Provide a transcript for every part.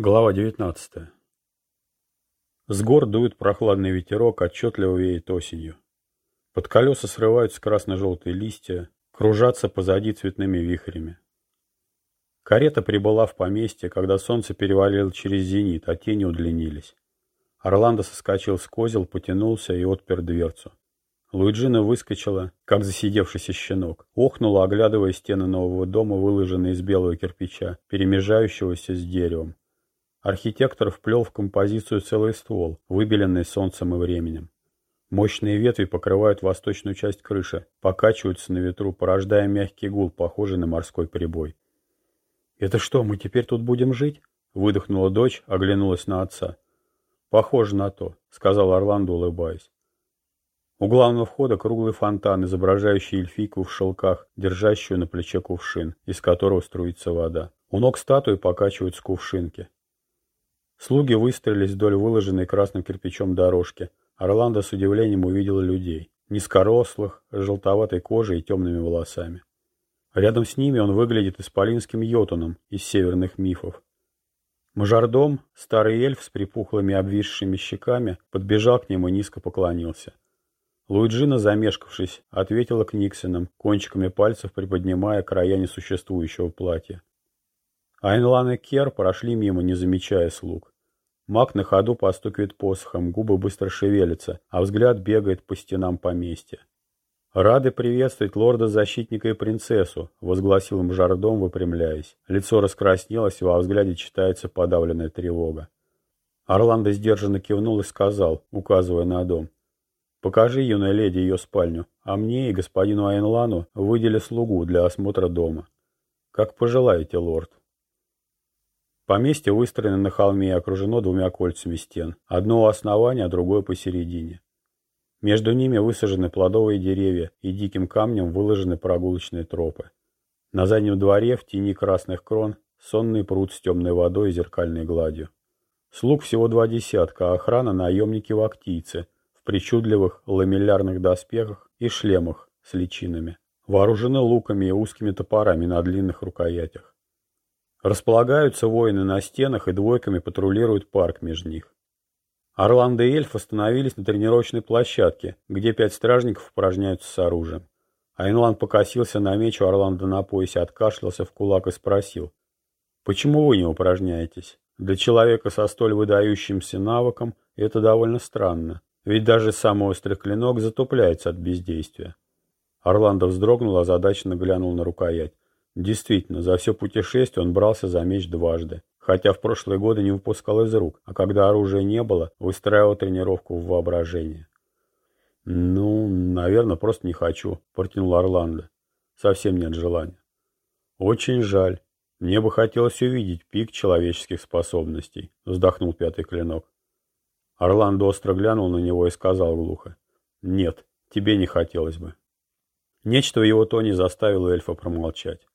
Глава 19. С гор дует прохладный ветерок, отчетливо веет осенью. Под колеса срываются красно-желтые листья, кружатся позади цветными вихрями. Карета прибыла в поместье, когда солнце перевалило через зенит, а тени удлинились. Орландо соскочил с козел, потянулся и отпер дверцу. Луиджина выскочила, как засидевшийся щенок, охнула, оглядывая стены нового дома, выложенные из белого кирпича, перемежающегося с деревом. Архитектор вплел в композицию целый ствол, выбеленный солнцем и временем. Мощные ветви покрывают восточную часть крыши, покачиваются на ветру, порождая мягкий гул, похожий на морской прибой. «Это что, мы теперь тут будем жить?» — выдохнула дочь, оглянулась на отца. «Похоже на то», — сказал Орландо, улыбаясь. У главного входа круглый фонтан, изображающий эльфийку в шелках, держащую на плече кувшин, из которого струится вода. У ног статуи покачиваются кувшинки. Слуги выстроились вдоль выложенной красным кирпичом дорожки. Орландо с удивлением увидел людей. Низкорослых, с желтоватой кожей и темными волосами. Рядом с ними он выглядит исполинским йотуном из северных мифов. Мажордом, старый эльф с припухлыми обвисшими щеками, подбежал к нему и низко поклонился. Луиджина, замешкавшись, ответила к Никсонам, кончиками пальцев приподнимая края несуществующего платья. Айнлан и Кер прошли мимо, не замечая слуг. Маг на ходу постукивает посохом, губы быстро шевелятся, а взгляд бегает по стенам поместья. «Рады приветствовать лорда-защитника и принцессу», — возгласил им жардом, выпрямляясь. Лицо раскраснелось, и во взгляде читается подавленная тревога. Орландо сдержанно кивнул и сказал, указывая на дом. «Покажи юной леди ее спальню, а мне и господину Айнлану выдели слугу для осмотра дома. Как пожелаете, лорд». Поместье выстроено на холме и окружено двумя кольцами стен. Одно у основания, а другое посередине. Между ними высажены плодовые деревья и диким камнем выложены прогулочные тропы. На заднем дворе, в тени красных крон, сонный пруд с темной водой и зеркальной гладью. Слуг всего два десятка, а охрана наемники-вактийцы в причудливых ламеллярных доспехах и шлемах с личинами. Вооружены луками и узкими топорами на длинных рукоятях. Располагаются воины на стенах и двойками патрулируют парк между них. Орландо и эльф остановились на тренировочной площадке, где пять стражников упражняются с оружием. Айнлан покосился на меч у Орландо на поясе, откашлялся в кулак и спросил. «Почему вы не упражняетесь? Для человека со столь выдающимся навыком это довольно странно, ведь даже самый острый клинок затупляется от бездействия». Орландо вздрогнул, озадаченно глянул на рукоять. Действительно, за все путешествие он брался за меч дважды, хотя в прошлые годы не выпускал из рук, а когда оружия не было, выстраивал тренировку в воображении. «Ну, наверное, просто не хочу», — протянул Орландо. «Совсем нет желания». «Очень жаль. Мне бы хотелось увидеть пик человеческих способностей», — вздохнул пятый клинок. Орландо остро глянул на него и сказал глухо. «Нет, тебе не хотелось бы». Нечто в его тоне заставило эльфа промолчать.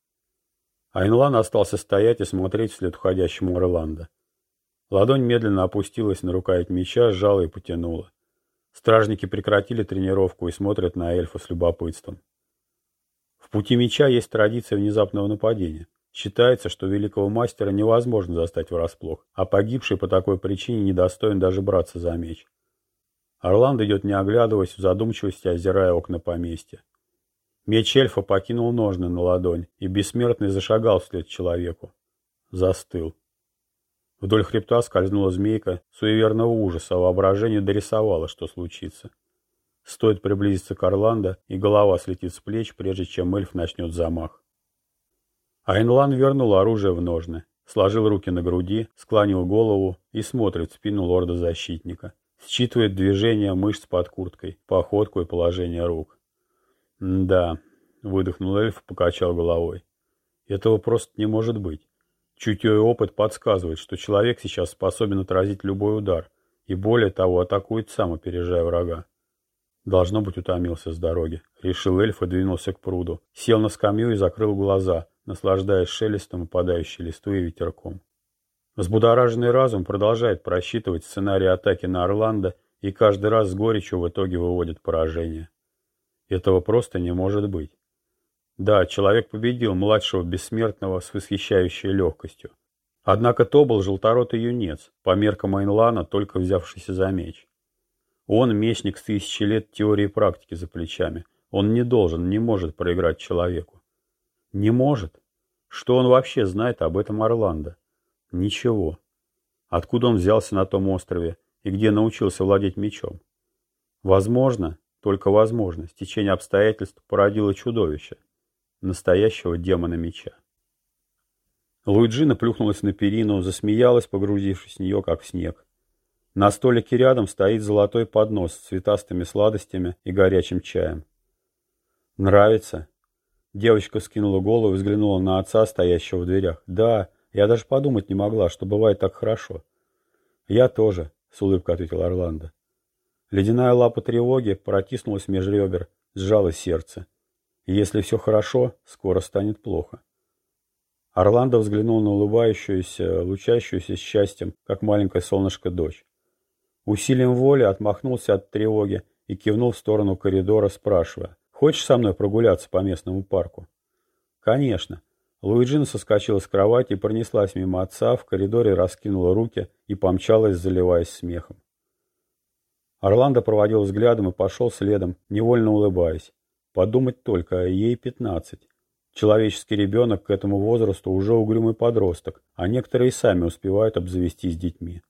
Айнлан остался стоять и смотреть вслед уходящему Орландо. Ладонь медленно опустилась на рукоять меча, сжала и потянула. Стражники прекратили тренировку и смотрят на эльфа с любопытством. В пути меча есть традиция внезапного нападения. Считается, что великого мастера невозможно застать врасплох, а погибший по такой причине недостоин даже браться за меч. Орланд идет не оглядываясь, в задумчивости озирая окна поместья. Меч эльфа покинул ножны на ладонь, и бессмертный зашагал вслед человеку. Застыл. Вдоль хребта скользнула змейка суеверного ужаса, а воображение дорисовало, что случится. Стоит приблизиться к Орландо, и голова слетит с плеч, прежде чем эльф начнет замах. Айнлан вернул оружие в ножны, сложил руки на груди, склонил голову и смотрит в спину лорда-защитника. Считывает движения мышц под курткой, походку и положение рук. «Да», — выдохнул эльф и покачал головой. «Этого просто не может быть. Чутье и опыт подсказывает, что человек сейчас способен отразить любой удар, и более того, атакует сам, опережая врага. Должно быть, утомился с дороги. Решил эльф и двинулся к пруду. Сел на скамью и закрыл глаза, наслаждаясь шелестом упадающей листвы и ветерком. Взбудораженный разум продолжает просчитывать сценарий атаки на Орландо и каждый раз с горечью в итоге выводит поражение. Этого просто не может быть. Да, человек победил младшего бессмертного с восхищающей легкостью. Однако то был желторотый юнец, по меркам Айнлана, только взявшийся за меч. Он мечник с тысячи лет теории и практики за плечами. Он не должен, не может проиграть человеку. Не может? Что он вообще знает об этом Орландо? Ничего. Откуда он взялся на том острове и где научился владеть мечом? Возможно, только возможно, стечение обстоятельств породило чудовище, настоящего демона меча. Луиджина плюхнулась на перину, засмеялась, погрузившись в нее, как в снег. На столике рядом стоит золотой поднос с цветастыми сладостями и горячим чаем. «Нравится?» Девочка скинула голову и взглянула на отца, стоящего в дверях. «Да, я даже подумать не могла, что бывает так хорошо». «Я тоже», — с улыбкой ответил Орландо. Ледяная лапа тревоги протиснулась меж ребер, сжала сердце. если все хорошо, скоро станет плохо. Орландо взглянул на улыбающуюся, лучащуюся счастьем, как маленькое солнышко дочь. Усилием воли отмахнулся от тревоги и кивнул в сторону коридора, спрашивая, «Хочешь со мной прогуляться по местному парку?» «Конечно». Луиджина соскочила с кровати и пронеслась мимо отца, в коридоре раскинула руки и помчалась, заливаясь смехом. Орландо проводил взглядом и пошел следом, невольно улыбаясь. Подумать только, ей пятнадцать. Человеческий ребенок к этому возрасту уже угрюмый подросток, а некоторые сами успевают обзавестись детьми.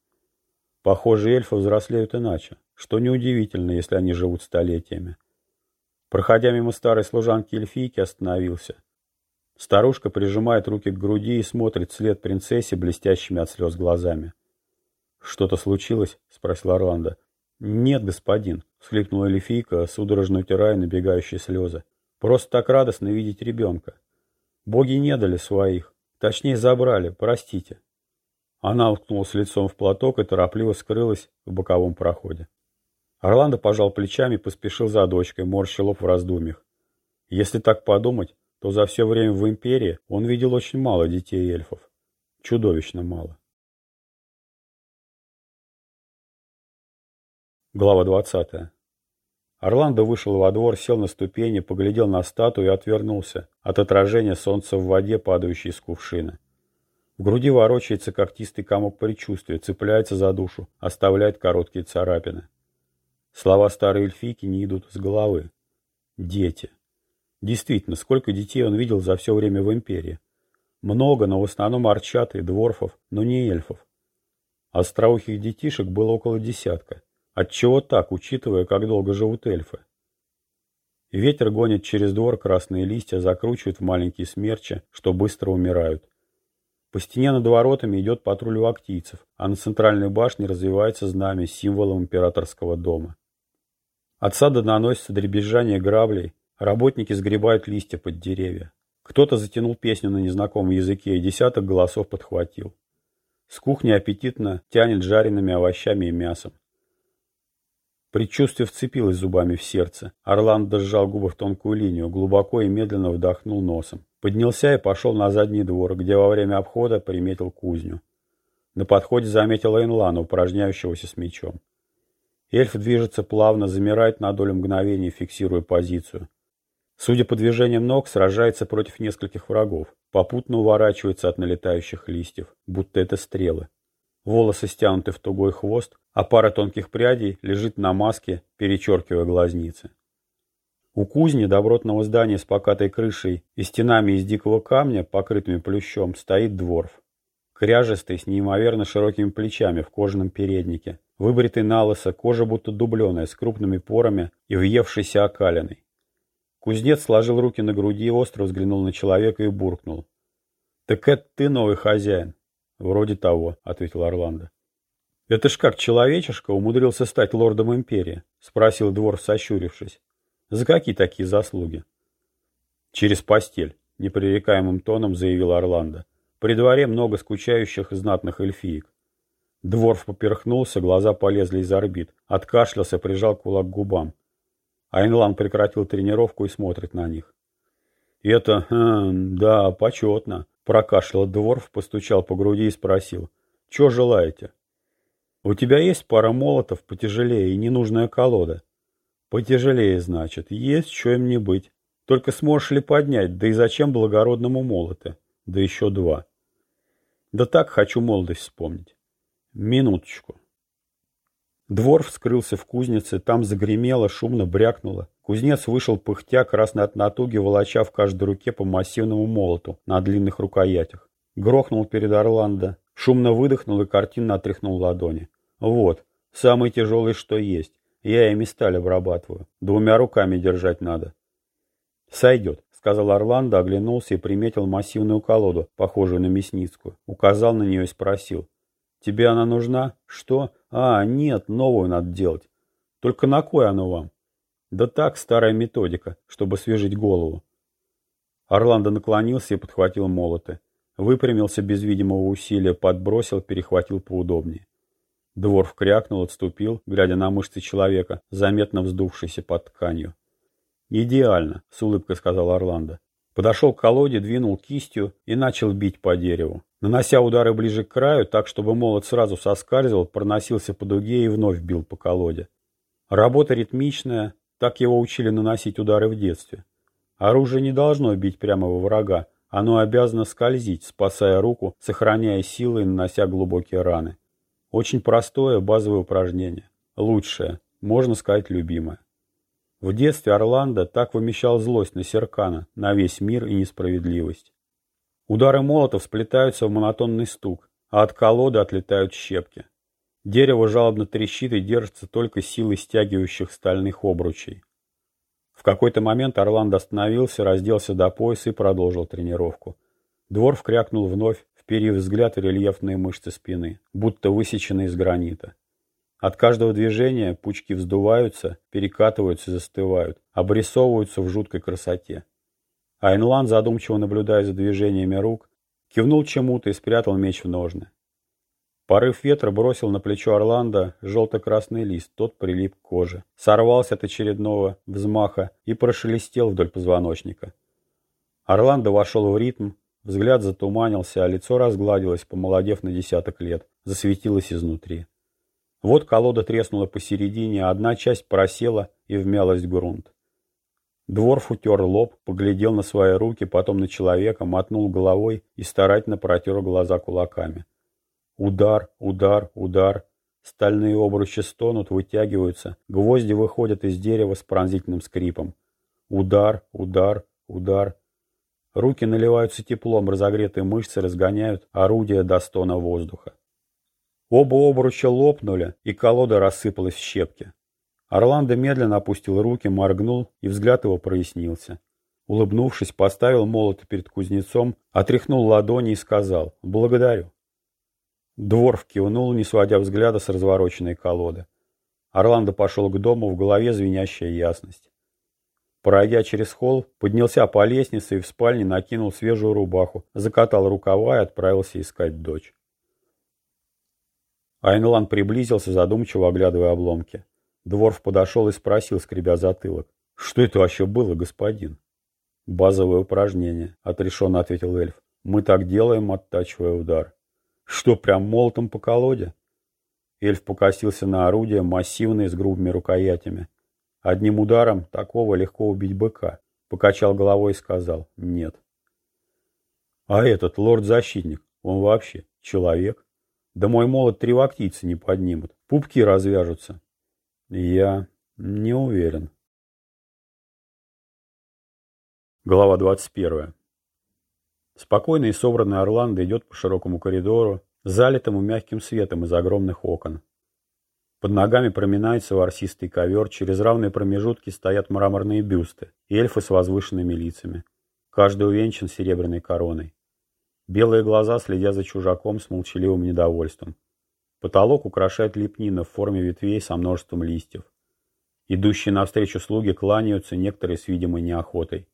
Похоже, эльфы взрослеют иначе, что неудивительно, если они живут столетиями. Проходя мимо старой служанки эльфийки, остановился. Старушка прижимает руки к груди и смотрит вслед принцессе блестящими от слез глазами. «Что-то случилось?» — спросил Орландо. «Нет, господин», — всхлипнула эльфийка, судорожно утирая набегающие слезы. «Просто так радостно видеть ребенка. Боги не дали своих. Точнее, забрали, простите». Она уткнулась лицом в платок и торопливо скрылась в боковом проходе. Орландо пожал плечами и поспешил за дочкой, морщил лоб в раздумьях. Если так подумать, то за все время в Империи он видел очень мало детей эльфов. Чудовищно мало. Глава 20. Орландо вышел во двор, сел на ступени, поглядел на статую и отвернулся от отражения солнца в воде, падающей из кувшина. В груди ворочается когтистый комок предчувствия, цепляется за душу, оставляет короткие царапины. Слова старой эльфийки не идут с головы. Дети. Действительно, сколько детей он видел за все время в Империи. Много, но в основном арчат и дворфов, но не эльфов. Остроухих детишек было около десятка. Отчего так, учитывая, как долго живут эльфы? Ветер гонит через двор красные листья, закручивает в маленькие смерчи, что быстро умирают. По стене над воротами идет патруль вактийцев, а на центральной башне развивается знамя с символом императорского дома. От сада доносится дребезжание граблей, работники сгребают листья под деревья. Кто-то затянул песню на незнакомом языке, и десяток голосов подхватил. С кухни аппетитно тянет жареными овощами и мясом. Предчувствие вцепилось зубами в сердце. Орландо сжал губы в тонкую линию, глубоко и медленно вдохнул носом. Поднялся и пошел на задний двор, где во время обхода приметил кузню. На подходе заметил Эйнлана, упражняющегося с мечом. Эльф движется плавно, замирает на долю мгновения, фиксируя позицию. Судя по движениям ног, сражается против нескольких врагов. Попутно уворачивается от налетающих листьев, будто это стрелы. Волосы стянуты в тугой хвост, а пара тонких прядей лежит на маске, перечеркивая глазницы. У кузни добротного здания с покатой крышей и стенами из дикого камня, покрытыми плющом, стоит дворф. Кряжестый, с неимоверно широкими плечами в кожаном переднике, выбритый на лысо, кожа будто дубленая, с крупными порами и въевшейся окалиной. Кузнец сложил руки на груди, остро взглянул на человека и буркнул. «Так это ты новый хозяин?» «Вроде того», — ответил Орландо. «Это ж как человечишка умудрился стать лордом империи?» — спросил двор, сощурившись. За какие такие заслуги? Через постель, непререкаемым тоном заявил Орландо. При дворе много скучающих знатных эльфиек. Дворф поперхнулся, глаза полезли из орбит. Откашлялся, прижал кулак к губам. Айнлан прекратил тренировку и смотрит на них. «Это, э, да, почетно», — прокашлял Дворф, постучал по груди и спросил. «Чего желаете?» «У тебя есть пара молотов потяжелее и ненужная колода?» Потяжелее, значит. Есть, что им не быть. Только сможешь ли поднять, да и зачем благородному молоты? Да еще два. Да так хочу молодость вспомнить. Минуточку. Двор вскрылся в кузнице, там загремело, шумно брякнуло. Кузнец вышел пыхтя, красный от натуги, волоча в каждой руке по массивному молоту на длинных рукоятях. Грохнул перед Орландо, шумно выдохнул и картинно отряхнул ладони. Вот, самый тяжелый, что есть. Я ими сталь обрабатываю. Двумя руками держать надо. Сойдет, сказал Орландо, оглянулся и приметил массивную колоду, похожую на мясницкую. Указал на нее и спросил. Тебе она нужна? Что? А, нет, новую надо делать. Только на кой оно вам? Да так, старая методика, чтобы свежить голову. Орландо наклонился и подхватил молоты. Выпрямился без видимого усилия, подбросил, перехватил поудобнее. Дворф крякнул, отступил, глядя на мышцы человека, заметно вздувшиеся под тканью. «Идеально», — с улыбкой сказал Орландо. Подошел к колоде, двинул кистью и начал бить по дереву. Нанося удары ближе к краю, так, чтобы молот сразу соскальзывал, проносился по дуге и вновь бил по колоде. Работа ритмичная, так его учили наносить удары в детстве. Оружие не должно бить прямо во врага, оно обязано скользить, спасая руку, сохраняя силы и нанося глубокие раны. Очень простое базовое упражнение. Лучшее, можно сказать, любимое. В детстве Орландо так вымещал злость на Серкана, на весь мир и несправедливость. Удары молотов сплетаются в монотонный стук, а от колоды отлетают щепки. Дерево жалобно трещит и держится только силой стягивающих стальных обручей. В какой-то момент Орландо остановился, разделся до пояса и продолжил тренировку. Двор вкрякнул вновь, вперив взгляд в рельефные мышцы спины, будто высеченные из гранита. От каждого движения пучки вздуваются, перекатываются и застывают, обрисовываются в жуткой красоте. Айнлан, задумчиво наблюдая за движениями рук, кивнул чему-то и спрятал меч в ножны. Порыв ветра бросил на плечо Орландо желто-красный лист, тот прилип к коже, сорвался от очередного взмаха и прошелестел вдоль позвоночника. Орландо вошел в ритм, взгляд затуманился, а лицо разгладилось, помолодев на десяток лет, засветилось изнутри. Вот колода треснула посередине, а одна часть просела и вмялась в грунт. Дворф утер лоб, поглядел на свои руки, потом на человека, мотнул головой и старательно протер глаза кулаками. Удар, удар, удар. Стальные обручи стонут, вытягиваются. Гвозди выходят из дерева с пронзительным скрипом. Удар, удар, удар. Руки наливаются теплом, разогретые мышцы разгоняют орудие до стона воздуха. Оба обруча лопнули, и колода рассыпалась в щепки. Орландо медленно опустил руки, моргнул, и взгляд его прояснился. Улыбнувшись, поставил молот перед кузнецом, отряхнул ладони и сказал «Благодарю». Дворф кивнул, не сводя взгляда с развороченной колоды. Орландо пошел к дому, в голове звенящая ясность. Пройдя через холл, поднялся по лестнице и в спальне накинул свежую рубаху, закатал рукава и отправился искать дочь. Айнлан приблизился, задумчиво оглядывая обломки. Дворф подошел и спросил, скребя затылок. «Что это вообще было, господин?» «Базовое упражнение», — отрешенно ответил эльф. «Мы так делаем, оттачивая удар». Что, прям молотом по колоде? Эльф покосился на орудие, массивное, с грубыми рукоятями. Одним ударом такого легко убить быка. Покачал головой и сказал «нет». А этот лорд-защитник, он вообще человек? Да мой молот три вактийца не поднимут, пупки развяжутся. Я не уверен. Глава 21. Спокойный и собранный Орландо идет по широкому коридору, залитому мягким светом из огромных окон. Под ногами проминается ворсистый ковер, через равные промежутки стоят мраморные бюсты, эльфы с возвышенными лицами. Каждый увенчан серебряной короной. Белые глаза следя за чужаком с молчаливым недовольством. Потолок украшает лепнина в форме ветвей со множеством листьев. Идущие навстречу слуги кланяются, некоторые с видимой неохотой.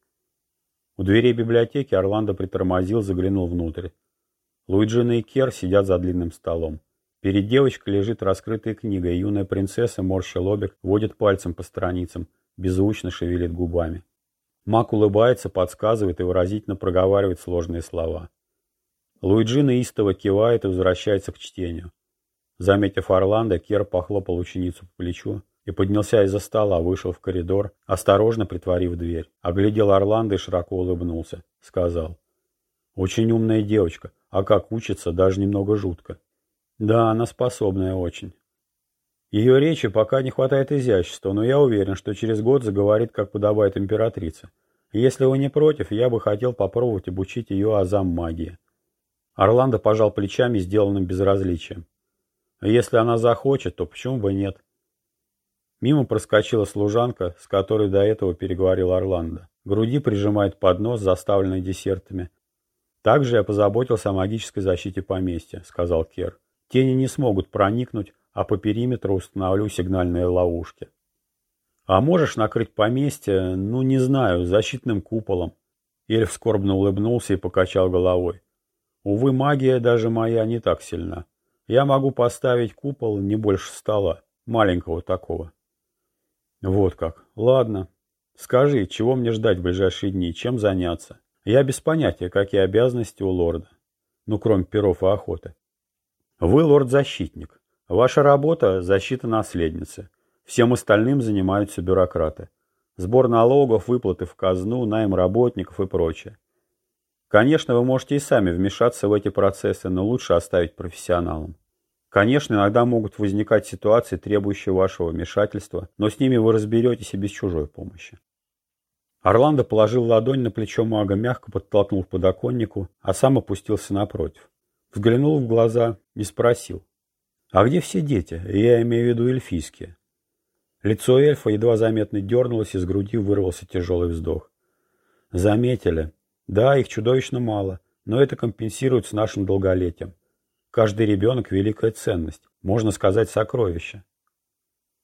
У дверей библиотеки Орландо притормозил, заглянул внутрь. Луиджина и Кер сидят за длинным столом. Перед девочкой лежит раскрытая книга, и юная принцесса, морща лобик, водит пальцем по страницам, беззвучно шевелит губами. Мак улыбается, подсказывает и выразительно проговаривает сложные слова. Луиджина истово кивает и возвращается к чтению. Заметив Орландо, Кер похлопал ученицу по плечу и поднялся из-за стола, вышел в коридор, осторожно притворив дверь. Оглядел Орландо и широко улыбнулся. Сказал. «Очень умная девочка. а как учится, даже немного жутко. Да, она способная очень. Ее речи пока не хватает изящества, но я уверен, что через год заговорит, как подобает императрице. Если вы не против, я бы хотел попробовать обучить ее азам магии. Орландо пожал плечами, сделанным безразличием. Если она захочет, то почему бы нет? Мимо проскочила служанка, с которой до этого переговорил Орландо. Груди прижимает поднос, заставленный десертами. Также я позаботился о магической защите поместья, сказал Кер. Тени не смогут проникнуть, а по периметру установлю сигнальные ловушки. А можешь накрыть поместье, ну не знаю, защитным куполом? Эльф скорбно улыбнулся и покачал головой. Увы, магия даже моя не так сильна. Я могу поставить купол не больше стола, маленького такого. Вот как. Ладно. Скажи, чего мне ждать в ближайшие дни, чем заняться? Я без понятия, какие обязанности у лорда. Ну, кроме перов и охоты. Вы лорд-защитник. Ваша работа – защита наследницы. Всем остальным занимаются бюрократы. Сбор налогов, выплаты в казну, найм работников и прочее. Конечно, вы можете и сами вмешаться в эти процессы, но лучше оставить профессионалам. Конечно, иногда могут возникать ситуации, требующие вашего вмешательства, но с ними вы разберетесь и без чужой помощи. Орландо положил ладонь на плечо мага, мягко подтолкнул к подоконнику, а сам опустился напротив. Взглянул в глаза и спросил. «А где все дети? Я имею в виду эльфийские». Лицо эльфа едва заметно дернулось, из груди вырвался тяжелый вздох. Заметили. Да, их чудовищно мало, но это компенсируется нашим долголетием. Каждый ребенок – великая ценность, можно сказать, сокровище.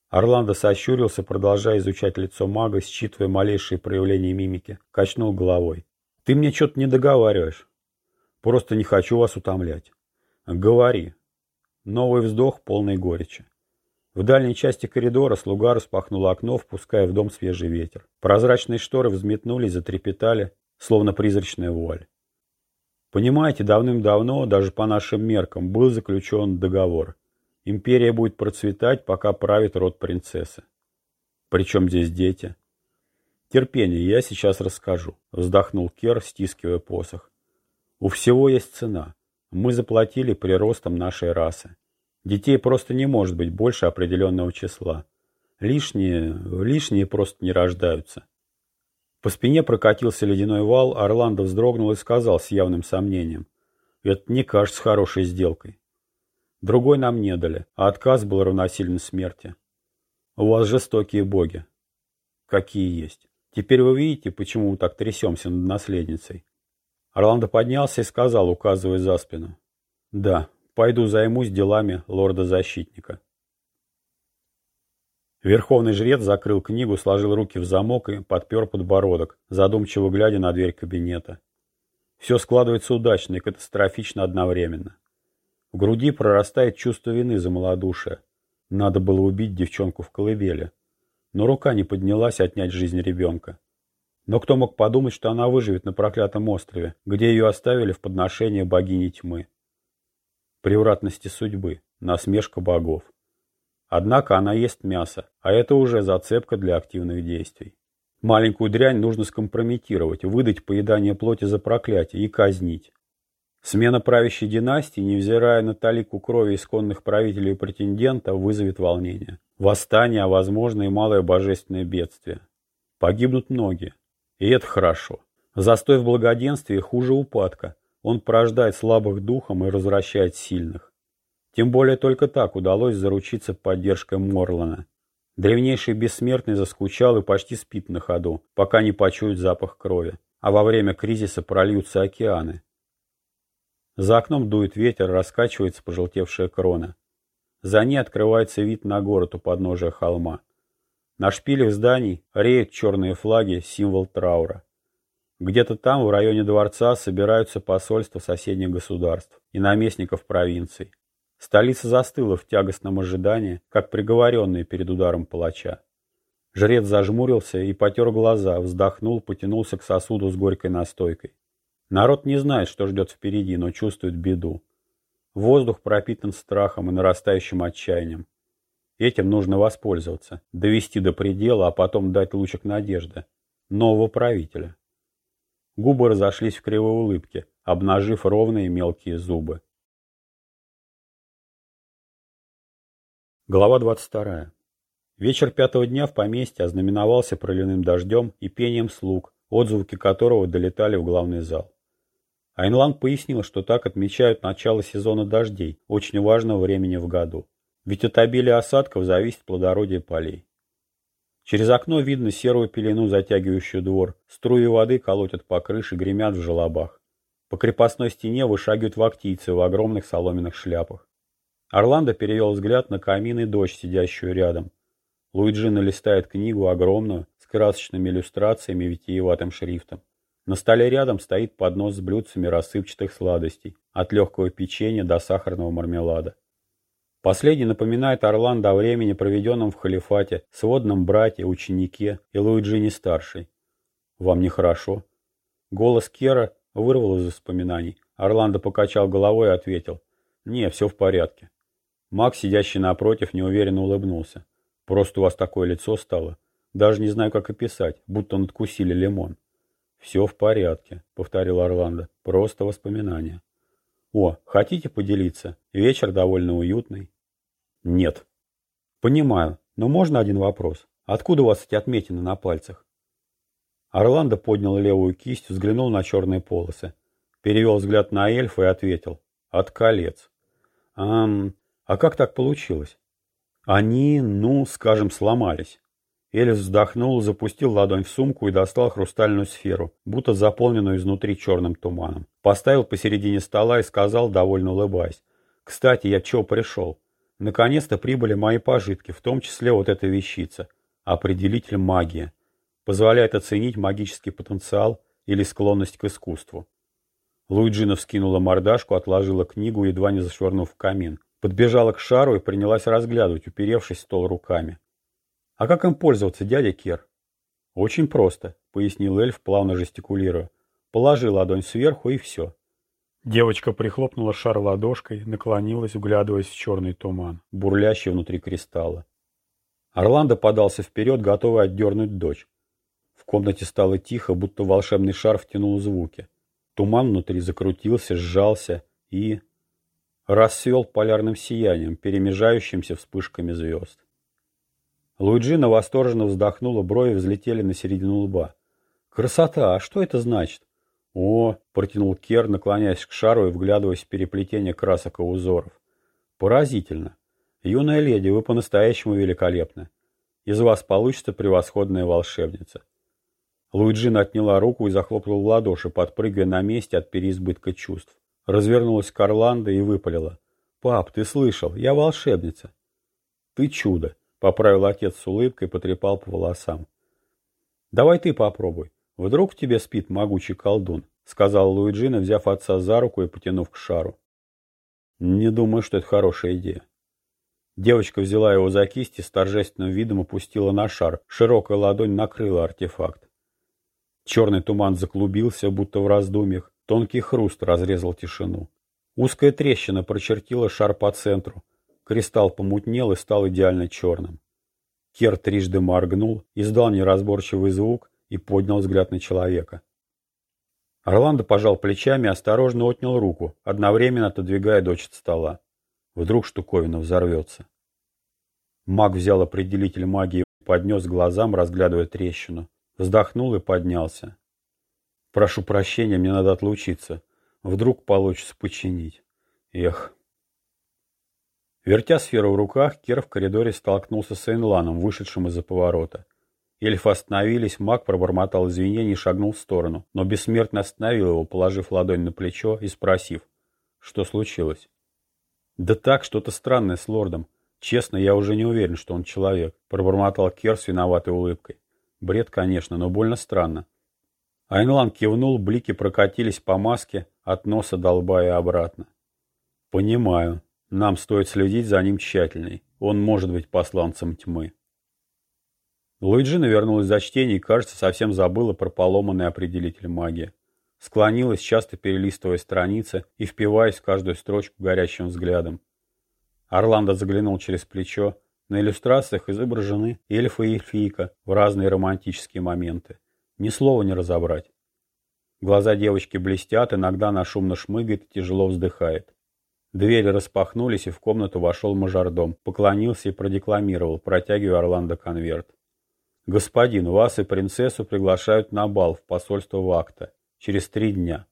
Орландо сощурился, продолжая изучать лицо мага, считывая малейшие проявления мимики, качнул головой. «Ты мне что-то не договариваешь. Просто не хочу вас утомлять. Говори». Новый вздох, полный горечи. В дальней части коридора слуга распахнул окно, впуская в дом свежий ветер. Прозрачные шторы взметнулись, затрепетали, словно призрачная вуаль. Понимаете, давным-давно, даже по нашим меркам, был заключен договор. Империя будет процветать, пока правит род принцессы. Причем здесь дети? Терпение, я сейчас расскажу. Вздохнул Кер, стискивая посох. У всего есть цена. Мы заплатили приростом нашей расы. Детей просто не может быть больше определенного числа. Лишние, лишние просто не рождаются. По спине прокатился ледяной вал, Орландо вздрогнул и сказал с явным сомнением. Это не кажется хорошей сделкой. Другой нам не дали, а отказ был равносилен смерти. У вас жестокие боги. Какие есть. Теперь вы видите, почему мы так трясемся над наследницей. Орландо поднялся и сказал, указывая за спину. Да, Пойду займусь делами лорда-защитника. Верховный жрец закрыл книгу, сложил руки в замок и подпер подбородок, задумчиво глядя на дверь кабинета. Все складывается удачно и катастрофично одновременно. В груди прорастает чувство вины за малодушие. Надо было убить девчонку в колыбели. Но рука не поднялась отнять жизнь ребенка. Но кто мог подумать, что она выживет на проклятом острове, где ее оставили в подношение богини тьмы? превратности судьбы, насмешка богов. Однако она ест мясо, а это уже зацепка для активных действий. Маленькую дрянь нужно скомпрометировать, выдать поедание плоти за проклятие и казнить. Смена правящей династии, невзирая на талику крови исконных правителей и претендента, вызовет волнение. Восстание, а возможно и малое божественное бедствие. Погибнут многие. И это хорошо. Застой в благоденствии хуже упадка, он порождает слабых духом и развращает сильных. Тем более только так удалось заручиться поддержкой Морлана. Древнейший бессмертный заскучал и почти спит на ходу, пока не почует запах крови, а во время кризиса прольются океаны. За окном дует ветер, раскачивается пожелтевшая крона. За ней открывается вид на город у подножия холма. На шпилях зданий реют черные флаги, символ траура. Где-то там, в районе дворца, собираются посольства соседних государств и наместников провинций. Столица застыла в тягостном ожидании, как приговоренные перед ударом палача. Жрец зажмурился и потер глаза, вздохнул, потянулся к сосуду с горькой настойкой. Народ не знает, что ждет впереди, но чувствует беду. Воздух пропитан страхом и нарастающим отчаянием. Этим нужно воспользоваться, довести до предела, а потом дать лучик надежды. Нового правителя. Губы разошлись в кривой улыбке, обнажив ровные мелкие зубы. Глава 22. Вечер пятого дня в поместье ознаменовался проливным дождем и пением слуг, отзвуки которого долетали в главный зал. Айнлан пояснил, что так отмечают начало сезона дождей, очень важного времени в году. Ведь от обилия осадков зависит плодородие полей. Через окно видно серую пелену, затягивающую двор. Струи воды колотят по крыше, гремят в желобах. По крепостной стене вышагивают вактийцы в огромных соломенных шляпах. Орландо перевел взгляд на камин и дочь, сидящую рядом. Луиджина листает книгу огромную, с красочными иллюстрациями и витиеватым шрифтом. На столе рядом стоит поднос с блюдцами рассыпчатых сладостей, от легкого печенья до сахарного мармелада. Последний напоминает Орландо о времени, проведенном в халифате, сводном брате, ученике и Луиджине-старшей. «Вам нехорошо?» Голос Кера вырвал из воспоминаний. Орландо покачал головой и ответил. «Не, все в порядке». Маг, сидящий напротив, неуверенно улыбнулся. «Просто у вас такое лицо стало. Даже не знаю, как описать, будто надкусили лимон». «Все в порядке», — повторил Орландо. «Просто воспоминания». «О, хотите поделиться? Вечер довольно уютный». Нет. Понимаю, но можно один вопрос? Откуда у вас эти отметины на пальцах? Орландо поднял левую кисть, взглянул на черные полосы. Перевел взгляд на эльфа и ответил. От колец. Ам, а как так получилось? Они, ну, скажем, сломались. Эльф вздохнул, запустил ладонь в сумку и достал хрустальную сферу, будто заполненную изнутри черным туманом. Поставил посередине стола и сказал, довольно улыбаясь. «Кстати, я чего пришел? Наконец-то прибыли мои пожитки, в том числе вот эта вещица. Определитель магии. Позволяет оценить магический потенциал или склонность к искусству. Луиджина вскинула мордашку, отложила книгу, едва не зашвырнув в камин. Подбежала к шару и принялась разглядывать, уперевшись в стол руками. «А как им пользоваться, дядя Кер?» «Очень просто», — пояснил эльф, плавно жестикулируя. «Положи ладонь сверху и все. Девочка прихлопнула шар ладошкой, наклонилась, углядываясь в черный туман, бурлящий внутри кристалла. Орландо подался вперед, готовый отдернуть дочь. В комнате стало тихо, будто волшебный шар втянул звуки. Туман внутри закрутился, сжался и... рассвел полярным сиянием, перемежающимся вспышками звезд. Луиджина восторженно вздохнула, брови взлетели на середину лба. «Красота! А что это значит?» «О!» – протянул Кер, наклоняясь к шару и вглядываясь в переплетение красок и узоров. «Поразительно! Юная леди, вы по-настоящему великолепны. Из вас получится превосходная волшебница». Луиджина отняла руку и захлопнула в ладоши, подпрыгивая на месте от переизбытка чувств. Развернулась к Орландо и выпалила. «Пап, ты слышал, я волшебница». «Ты чудо!» — поправил отец с улыбкой потрепал по волосам. «Давай ты попробуй. «Вдруг в тебе спит могучий колдун?» — сказал Луиджина, взяв отца за руку и потянув к шару. «Не думаю, что это хорошая идея». Девочка взяла его за кисть и с торжественным видом опустила на шар. Широкая ладонь накрыла артефакт. Черный туман заклубился, будто в раздумьях. Тонкий хруст разрезал тишину. Узкая трещина прочертила шар по центру. Кристалл помутнел и стал идеально черным. Кер трижды моргнул, издал неразборчивый звук и поднял взгляд на человека. Орландо пожал плечами и осторожно отнял руку, одновременно отодвигая дочь от стола. Вдруг штуковина взорвется. Маг взял определитель магии поднес глазам, разглядывая трещину. Вздохнул и поднялся. «Прошу прощения, мне надо отлучиться. Вдруг получится починить. Эх». Вертя сферу в руках, Кер в коридоре столкнулся с Эйнланом, вышедшим из-за поворота. Эльфы остановились, маг пробормотал извинения и шагнул в сторону, но бессмертно остановил его, положив ладонь на плечо и спросив, что случилось. «Да так, что-то странное с лордом. Честно, я уже не уверен, что он человек», — пробормотал Кер с виноватой улыбкой. Бред, конечно, но больно странно. Айнлан кивнул, блики прокатились по маске от носа до лба и обратно. «Понимаю. Нам стоит следить за ним тщательней. Он может быть посланцем тьмы». Луиджина вернулась за чтение и, кажется, совсем забыла про поломанный определитель магии. Склонилась, часто перелистывая страницы и впиваясь в каждую строчку горящим взглядом. Орландо заглянул через плечо. На иллюстрациях изображены эльфы и эльфийка в разные романтические моменты. Ни слова не разобрать. Глаза девочки блестят, иногда она шумно шмыгает и тяжело вздыхает. Двери распахнулись, и в комнату вошел мажордом, поклонился и продекламировал, протягивая Орландо конверт. «Господин, вас и принцессу приглашают на бал в посольство Вакта. Через три дня».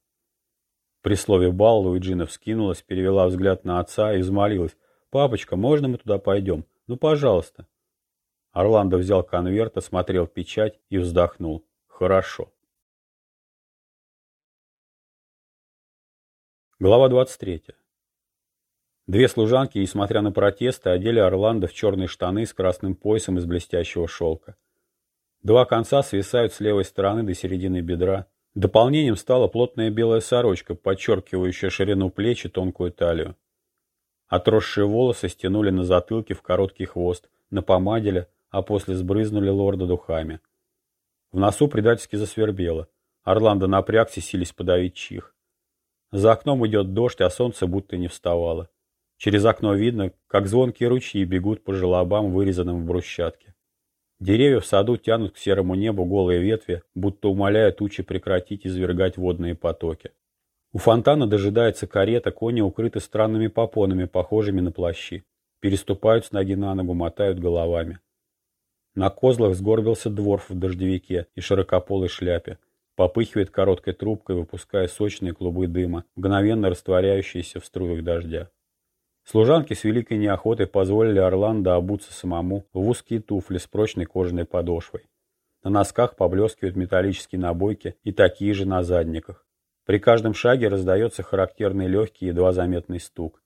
При слове «бал» Луиджина вскинулась, перевела взгляд на отца и взмолилась. «Папочка, можно мы туда пойдем? Ну, пожалуйста». Орландо взял конверт, осмотрел печать и вздохнул. «Хорошо». Глава 23. Две служанки, несмотря на протесты, одели Орландо в черные штаны с красным поясом из блестящего шелка. Два конца свисают с левой стороны до середины бедра. Дополнением стала плотная белая сорочка, подчеркивающая ширину плеч и тонкую талию. Отросшие волосы стянули на затылке в короткий хвост, напомадили, а после сбрызнули лорда духами. В носу предательски засвербело. Орландо напрягся, сились подавить чих. За окном идет дождь, а солнце будто не вставало. Через окно видно, как звонкие ручьи бегут по желобам, вырезанным в брусчатке. Деревья в саду тянут к серому небу голые ветви, будто умоляя тучи прекратить извергать водные потоки. У фонтана дожидается карета, кони укрыты странными попонами, похожими на плащи. Переступают с ноги на ногу, мотают головами. На козлах сгорбился дворф в дождевике и широкополой шляпе. Попыхивает короткой трубкой, выпуская сочные клубы дыма, мгновенно растворяющиеся в струях дождя. Служанки с великой неохотой позволили Орландо обуться самому в узкие туфли с прочной кожаной подошвой. На носках поблескивают металлические набойки и такие же на задниках. При каждом шаге раздается характерный легкий, едва заметный стук.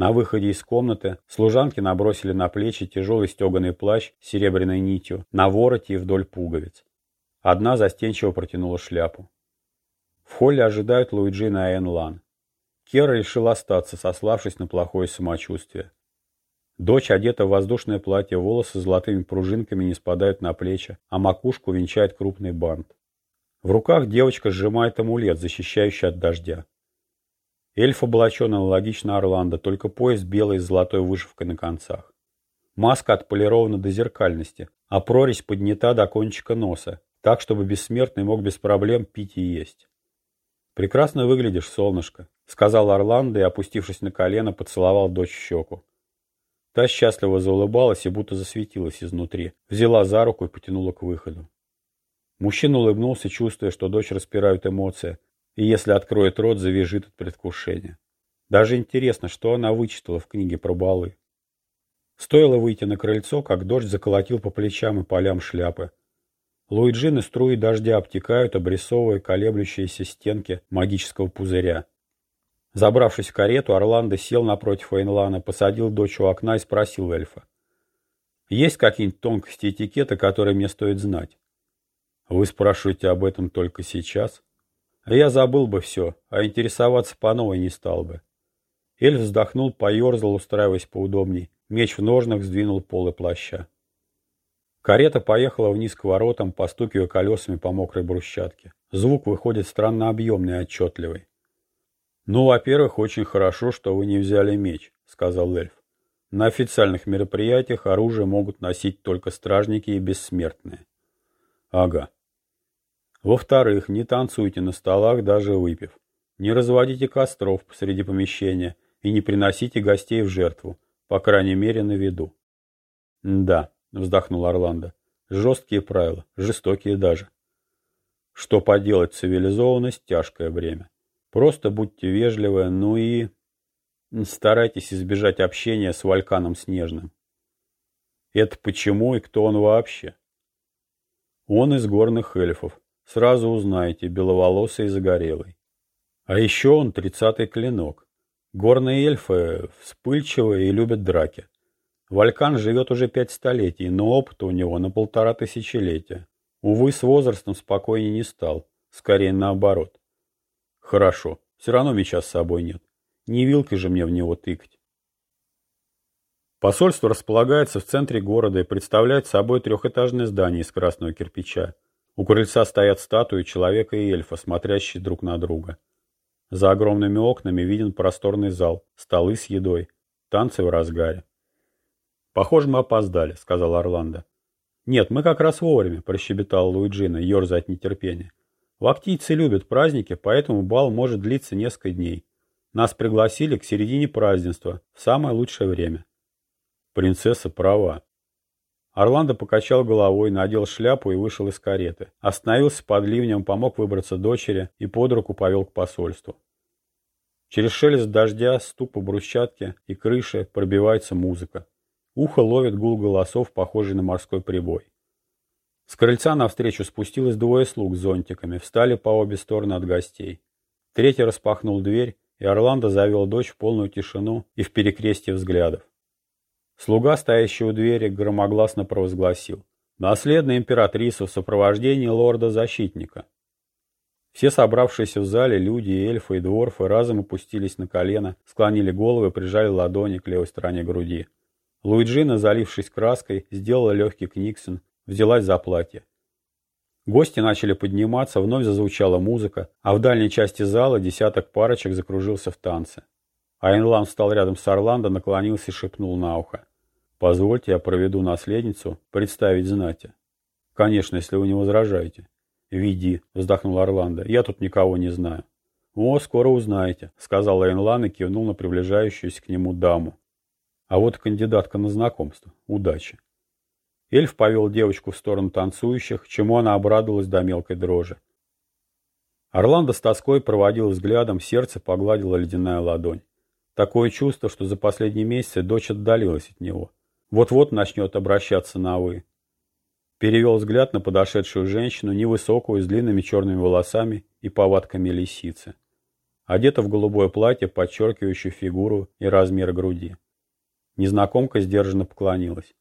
На выходе из комнаты служанки набросили на плечи тяжелый стеганый плащ с серебряной нитью, на вороте и вдоль пуговиц. Одна застенчиво протянула шляпу. В холле ожидают Луиджина и Энлан. Кера решил остаться, сославшись на плохое самочувствие. Дочь одета в воздушное платье, волосы с золотыми пружинками не спадают на плечи, а макушку венчает крупный бант. В руках девочка сжимает амулет, защищающий от дождя. Эльф облачен аналогично Орландо, только пояс белый с золотой вышивкой на концах. Маска отполирована до зеркальности, а прорезь поднята до кончика носа, так, чтобы бессмертный мог без проблем пить и есть. «Прекрасно выглядишь, солнышко», — сказал Орландо и, опустившись на колено, поцеловал дочь щеку. Та счастливо заулыбалась и будто засветилась изнутри, взяла за руку и потянула к выходу. Мужчина улыбнулся, чувствуя, что дочь распирают эмоции, и если откроет рот, завяжет от предвкушения. Даже интересно, что она вычитала в книге про балы. Стоило выйти на крыльцо, как дождь заколотил по плечам и полям шляпы, Луиджины струи дождя обтекают, обрисовывая колеблющиеся стенки магического пузыря. Забравшись в карету, Орландо сел напротив Эйнлана, посадил дочь у окна и спросил эльфа. «Есть какие-нибудь тонкости этикета, которые мне стоит знать?» «Вы спрашиваете об этом только сейчас?» «Я забыл бы все, а интересоваться по новой не стал бы». Эльф вздохнул, поерзал, устраиваясь поудобней. Меч в ножнах сдвинул полы плаща. Карета поехала вниз к воротам, постукивая колесами по мокрой брусчатке. Звук выходит странно объемный и отчетливый. «Ну, во-первых, очень хорошо, что вы не взяли меч», — сказал эльф. «На официальных мероприятиях оружие могут носить только стражники и бессмертные». «Ага». «Во-вторых, не танцуйте на столах, даже выпив. Не разводите костров посреди помещения и не приносите гостей в жертву, по крайней мере, на виду». «Да», — вздохнул Орландо. «Жесткие правила, жестокие даже». Что поделать, цивилизованность — тяжкое бремя. Просто будьте вежливы, ну и... Старайтесь избежать общения с Вальканом Снежным. Это почему и кто он вообще? Он из горных эльфов. Сразу узнаете, беловолосый и загорелый. А еще он тридцатый клинок. Горные эльфы вспыльчивые и любят драки. Валькан живет уже пять столетий, но опыт у него на полтора тысячелетия. Увы, с возрастом спокойнее не стал. Скорее наоборот. Хорошо, все равно меча с собой нет. Не вилкой же мне в него тыкать. Посольство располагается в центре города и представляет собой трехэтажное здание из красного кирпича. У крыльца стоят статуи человека и эльфа, смотрящие друг на друга. За огромными окнами виден просторный зал, столы с едой, танцы в разгаре. «Похоже, мы опоздали», — сказал Орландо. «Нет, мы как раз вовремя», — прощебетал Луиджина, ерзая от нетерпения. Лактийцы любят праздники, поэтому бал может длиться несколько дней. Нас пригласили к середине празднества, в самое лучшее время. Принцесса права. Орландо покачал головой, надел шляпу и вышел из кареты. Остановился под ливнем, помог выбраться дочери и под руку повел к посольству. Через шелест дождя, стук по брусчатке и крыше пробивается музыка. Ухо ловит гул голосов, похожий на морской прибой. С крыльца навстречу спустилось двое слуг с зонтиками, встали по обе стороны от гостей. Третий распахнул дверь, и Орландо завел дочь в полную тишину и в перекрестие взглядов. Слуга, стоящий у двери, громогласно провозгласил. Наследная императрица в сопровождении лорда-защитника. Все собравшиеся в зале люди, эльфы и дворфы разом опустились на колено, склонили головы и прижали ладони к левой стороне груди. Луиджина, залившись краской, сделала легкий книксон, взялась за платье. Гости начали подниматься, вновь зазвучала музыка, а в дальней части зала десяток парочек закружился в танце. Айнлан встал рядом с Орландо, наклонился и шепнул на ухо. Позвольте, я проведу наследницу представить знати. Конечно, если вы не возражаете. Веди, вздохнул Орландо. Я тут никого не знаю. О, скоро узнаете, сказал Эйнлан и кивнул на приближающуюся к нему даму. А вот кандидатка на знакомство. Удачи. Эльф повел девочку в сторону танцующих, чему она обрадовалась до мелкой дрожи. Орландо с тоской проводил взглядом, сердце погладила ледяная ладонь. Такое чувство, что за последние месяцы дочь отдалилась от него. Вот-вот начнет обращаться на «вы». Перевел взгляд на подошедшую женщину, невысокую, с длинными черными волосами и повадками лисицы. Одета в голубое платье, подчеркивающее фигуру и размер груди. Незнакомка сдержанно поклонилась.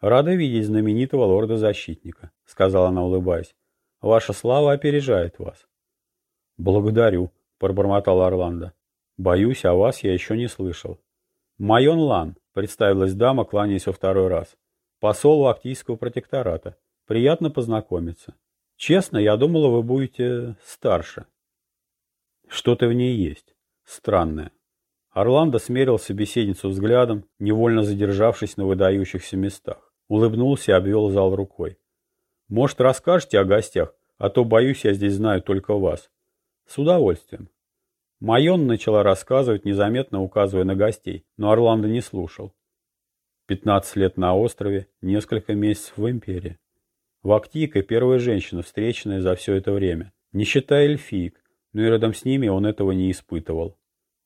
«Рада видеть знаменитого лорда-защитника», — сказала она, улыбаясь. «Ваша слава опережает вас». «Благодарю», — пробормотал Орландо. «Боюсь, о вас я еще не слышал». «Майон Лан», Представилась дама, кланяясь во второй раз. Посол Лактийского протектората. Приятно познакомиться. Честно, я думала, вы будете старше. Что-то в ней есть. Странное. Орландо смерил собеседницу взглядом, невольно задержавшись на выдающихся местах. Улыбнулся и обвел зал рукой. Может, расскажете о гостях, а то, боюсь, я здесь знаю только вас. С удовольствием. Майон начала рассказывать, незаметно указывая на гостей, но Орландо не слушал. Пятнадцать лет на острове, несколько месяцев в империи. Вактика – первая женщина, встреченная за все это время. Не считая эльфиек, но и рядом с ними он этого не испытывал.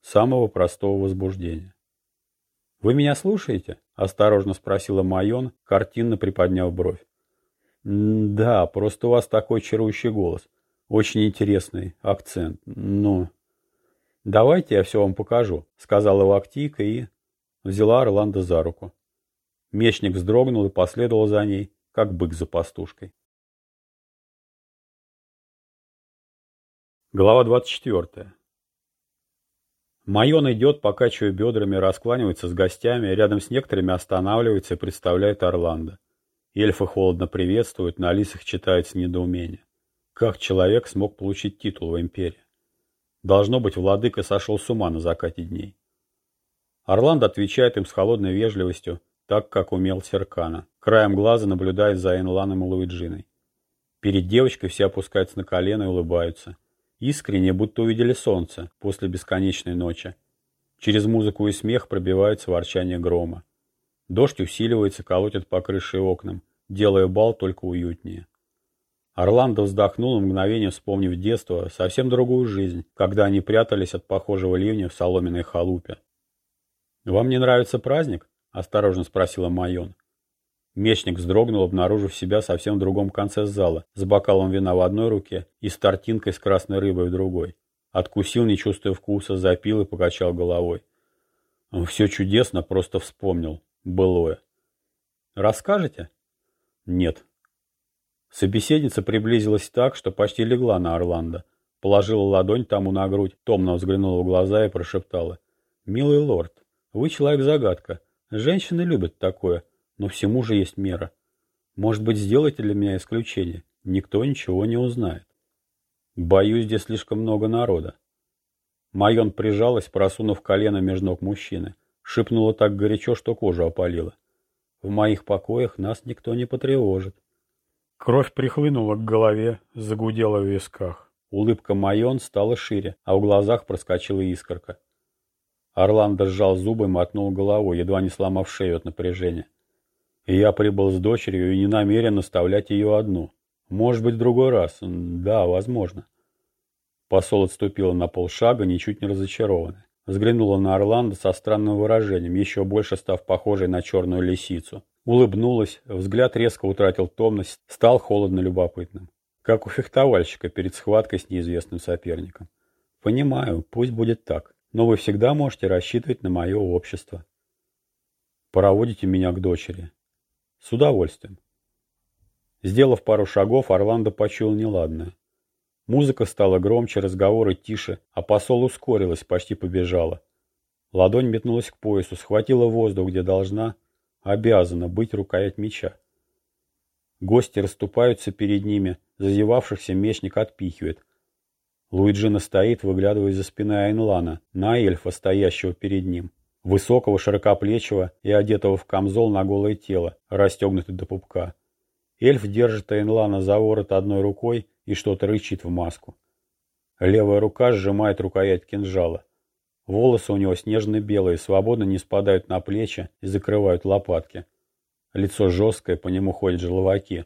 Самого простого возбуждения. «Вы меня слушаете?» – осторожно спросила Майон, картинно приподняв бровь. «Да, просто у вас такой чарующий голос. Очень интересный акцент. Но...» «Давайте я все вам покажу», — сказала Лактика и взяла Орландо за руку. Мечник вздрогнул и последовал за ней, как бык за пастушкой. Глава 24. Майон идет, покачивая бедрами, раскланивается с гостями, рядом с некоторыми останавливается и представляет Орландо. Эльфы холодно приветствуют, на лицах читается недоумение. Как человек смог получить титул в Империи? Должно быть, владыка сошел с ума на закате дней. Орландо отвечает им с холодной вежливостью, так, как умел Серкана. Краем глаза наблюдает за Энланом и Луиджиной. Перед девочкой все опускаются на колено и улыбаются. Искренне, будто увидели солнце после бесконечной ночи. Через музыку и смех пробивается ворчание грома. Дождь усиливается, колотит по крыше и окнам, делая бал только уютнее. Орландо вздохнул на мгновение, вспомнив детство, совсем другую жизнь, когда они прятались от похожего ливня в соломенной халупе. «Вам не нравится праздник?» – осторожно спросила Майон. Мечник вздрогнул, обнаружив себя совсем в другом конце зала, с бокалом вина в одной руке и с тортинкой с красной рыбой в другой. Откусил, не чувствуя вкуса, запил и покачал головой. «Все чудесно, просто вспомнил. Былое». «Расскажете?» «Нет», Собеседница приблизилась так, что почти легла на Орландо. Положила ладонь тому на грудь, томно взглянула в глаза и прошептала. «Милый лорд, вы человек-загадка. Женщины любят такое, но всему же есть мера. Может быть, сделайте для меня исключение? Никто ничего не узнает». «Боюсь, здесь слишком много народа». Майон прижалась, просунув колено между ног мужчины. Шепнула так горячо, что кожу опалила. «В моих покоях нас никто не потревожит». Кровь прихлынула к голове, загудела в висках. Улыбка Майон стала шире, а в глазах проскочила искорка. Орландо сжал зубы и мотнул головой, едва не сломав шею от напряжения. Я прибыл с дочерью и не намерен оставлять ее одну. Может быть, в другой раз. Да, возможно. Посол отступила на полшага, ничуть не разочарованная. Взглянула на Орландо со странным выражением, еще больше став похожей на черную лисицу. Улыбнулась, взгляд резко утратил томность, стал холодно любопытным. Как у фехтовальщика перед схваткой с неизвестным соперником. Понимаю, пусть будет так, но вы всегда можете рассчитывать на мое общество. Проводите меня к дочери. С удовольствием. Сделав пару шагов, Орландо почуял неладное. Музыка стала громче, разговоры тише, а посол ускорилась, почти побежала. Ладонь метнулась к поясу, схватила воздух, где должна, обязана быть рукоять меча. Гости расступаются перед ними, зазевавшихся мечник отпихивает. Луиджина стоит, выглядывая за спины Айнлана, на эльфа, стоящего перед ним. Высокого, широкоплечего и одетого в камзол на голое тело, расстегнутый до пупка. Эльф держит Айнлана за ворот одной рукой и что-то рычит в маску. Левая рука сжимает рукоять кинжала. Волосы у него снежно-белые, свободно не спадают на плечи и закрывают лопатки. Лицо жесткое, по нему ходят желваки.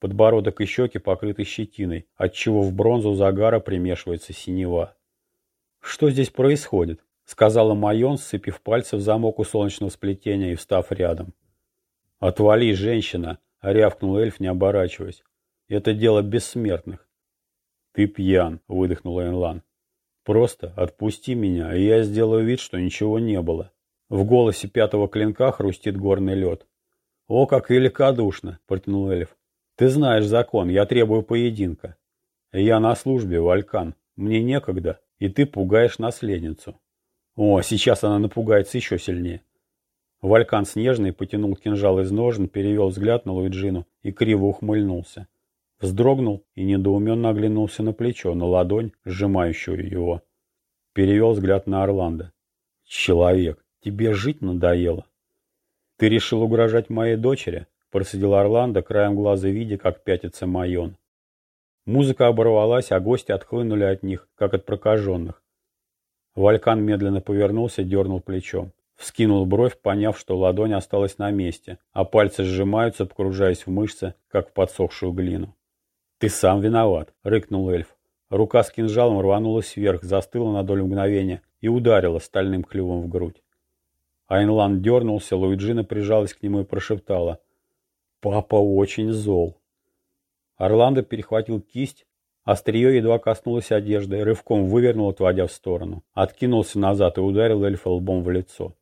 Подбородок и щеки покрыты щетиной, отчего в бронзу загара примешивается синева. «Что здесь происходит?» — сказала Майон, сцепив пальцы в замок у солнечного сплетения и встав рядом. «Отвали, женщина!» — рявкнул эльф, не оборачиваясь. «Это дело бессмертных». «Ты пьян», — выдохнул Энлан. «Просто отпусти меня, и я сделаю вид, что ничего не было». В голосе пятого клинка хрустит горный лед. «О, как великодушно!» — протянул эльф. «Ты знаешь закон, я требую поединка. Я на службе, Валькан. Мне некогда, и ты пугаешь наследницу». О, сейчас она напугается еще сильнее. Валькан Снежный потянул кинжал из ножен, перевел взгляд на Луиджину и криво ухмыльнулся. Вздрогнул и недоуменно оглянулся на плечо, на ладонь, сжимающую его. Перевел взгляд на Орландо. «Человек, тебе жить надоело?» «Ты решил угрожать моей дочери?» Процедил Орландо, краем глаза видя, как пятится Майон. Музыка оборвалась, а гости отхлынули от них, как от прокаженных. Валькан медленно повернулся, дернул плечом. Вскинул бровь, поняв, что ладонь осталась на месте, а пальцы сжимаются, погружаясь в мышцы, как в подсохшую глину. «Ты сам виноват», — рыкнул эльф. Рука с кинжалом рванулась вверх, застыла на долю мгновения и ударила стальным клювом в грудь. Айнлан дернулся, Луиджина прижалась к нему и прошептала. «Папа очень зол». Орландо перехватил кисть, острие едва коснулось одежды, рывком вывернул, отводя в сторону. Откинулся назад и ударил эльфа лбом в лицо.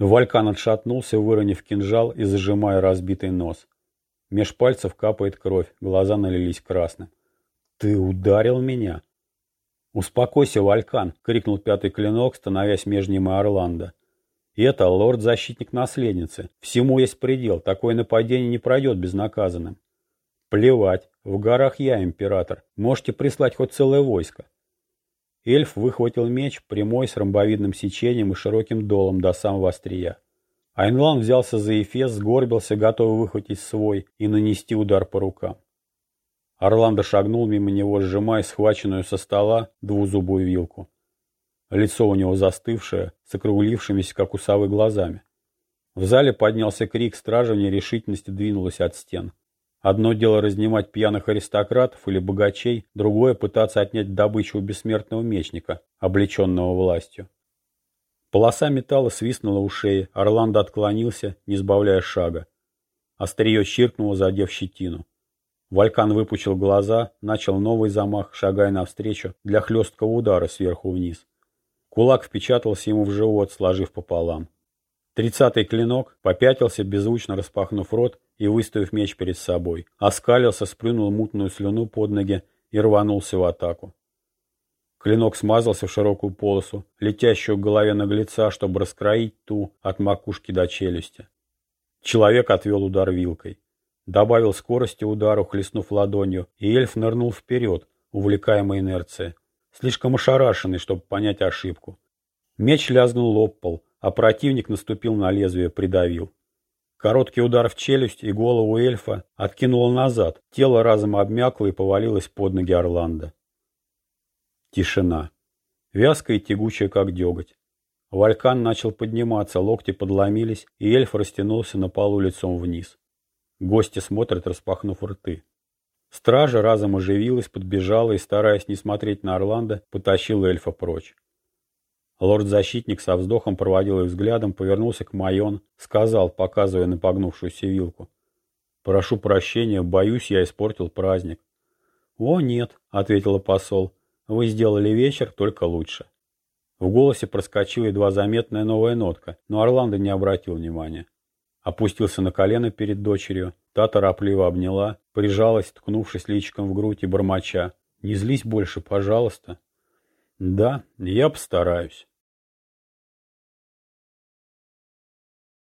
Валькан отшатнулся, выронив кинжал и зажимая разбитый нос. Меж пальцев капает кровь, глаза налились красным. «Ты ударил меня?» «Успокойся, Валькан!» — крикнул пятый клинок, становясь между ним и Орландо. «Это лорд-защитник наследницы. Всему есть предел. Такое нападение не пройдет безнаказанным». «Плевать. В горах я император. Можете прислать хоть целое войско. Эльф выхватил меч, прямой, с ромбовидным сечением и широким долом до самого острия. Айнлан взялся за эфес, сгорбился, готовый выхватить свой и нанести удар по рукам. Орландо шагнул мимо него, сжимая схваченную со стола двузубую вилку. Лицо у него застывшее, с округлившимися, как у совы, глазами. В зале поднялся крик, стража в нерешительности двинулась от стен. Одно дело разнимать пьяных аристократов или богачей, другое — пытаться отнять добычу у бессмертного мечника, облеченного властью. Полоса металла свистнула у шеи, Орландо отклонился, не сбавляя шага. Острие чиркнуло, задев щетину. Валькан выпучил глаза, начал новый замах, шагая навстречу для хлесткого удара сверху вниз. Кулак впечатался ему в живот, сложив пополам. Тридцатый клинок попятился, беззвучно распахнув рот и выставив меч перед собой. Оскалился, сплюнул мутную слюну под ноги и рванулся в атаку. Клинок смазался в широкую полосу, летящую к голове наглеца, чтобы раскроить ту от макушки до челюсти. Человек отвел удар вилкой. Добавил скорости удару, хлестнув ладонью, и эльф нырнул вперед, увлекаемый инерцией. Слишком ошарашенный, чтобы понять ошибку. Меч лязгнул об а противник наступил на лезвие, придавил. Короткий удар в челюсть и голову эльфа откинуло назад, тело разом обмякло и повалилось под ноги Орландо. Тишина. Вязкая и тягучая, как деготь. Валькан начал подниматься, локти подломились, и эльф растянулся на полу лицом вниз. Гости смотрят, распахнув рты. Стража разом оживилась, подбежала и, стараясь не смотреть на Орландо, потащил эльфа прочь. Лорд-защитник со вздохом проводил их взглядом, повернулся к Майон, сказал, показывая на погнувшуюся вилку. «Прошу прощения, боюсь, я испортил праздник». «О, нет», — ответила посол, — «вы сделали вечер только лучше». В голосе проскочила едва заметная новая нотка, но Орландо не обратил внимания. Опустился на колено перед дочерью, та торопливо обняла, прижалась, ткнувшись личиком в грудь и бормоча. «Не злись больше, пожалуйста». «Да, я постараюсь».